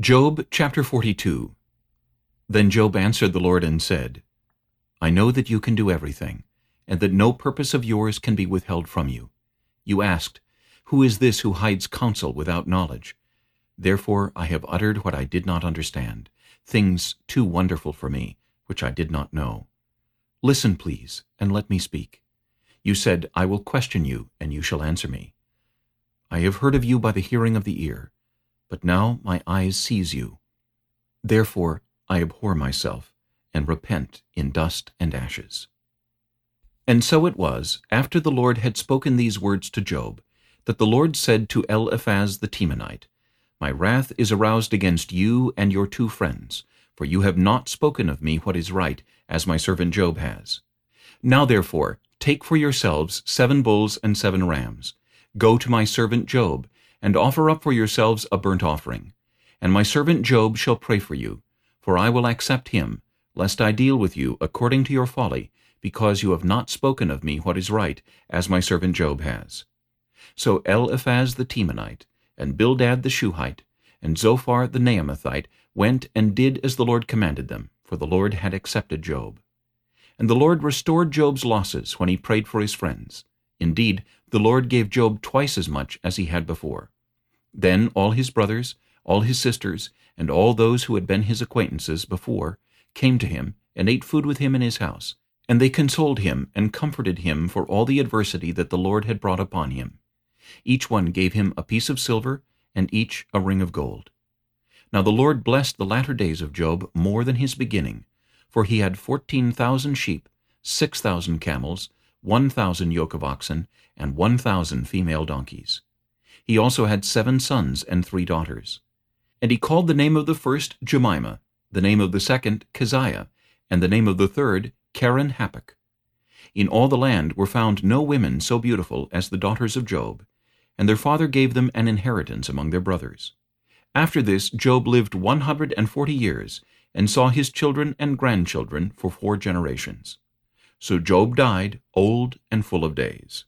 Job chapter 42 Then Job answered the Lord and said, I know that you can do everything, and that no purpose of yours can be withheld from you. You asked, Who is this who hides counsel without knowledge? Therefore I have uttered what I did not understand, things too wonderful for me, which I did not know. Listen, please, and let me speak. You said, I will question you, and you shall answer me. I have heard of you by the hearing of the ear, but now my eyes sees you. Therefore I abhor myself, and repent in dust and ashes. And so it was, after the Lord had spoken these words to Job, that the Lord said to Eliphaz the Temanite, My wrath is aroused against you and your two friends, for you have not spoken of me what is right, as my servant Job has. Now therefore, take for yourselves seven bulls and seven rams. Go to my servant Job, and offer up for yourselves a burnt offering. And my servant Job shall pray for you, for I will accept him, lest I deal with you according to your folly, because you have not spoken of me what is right, as my servant Job has. So Eliphaz the Temanite, and Bildad the Shuhite, and Zophar the Naamathite went and did as the Lord commanded them, for the Lord had accepted Job. And the Lord restored Job's losses when he prayed for his friends. Indeed, the Lord gave Job twice as much as he had before. Then all his brothers, all his sisters, and all those who had been his acquaintances before came to him and ate food with him in his house. And they consoled him and comforted him for all the adversity that the Lord had brought upon him. Each one gave him a piece of silver, and each a ring of gold. Now the Lord blessed the latter days of Job more than his beginning, for he had fourteen thousand sheep, six thousand camels, one thousand yoke of oxen, and one thousand female donkeys. He also had seven sons and three daughters. And he called the name of the first Jemimah, the name of the second Keziah, and the name of the third Keren-Happuch. In all the land were found no women so beautiful as the daughters of Job, and their father gave them an inheritance among their brothers. After this Job lived one hundred and forty years, and saw his children and grandchildren for four generations. So Job died old and full of days.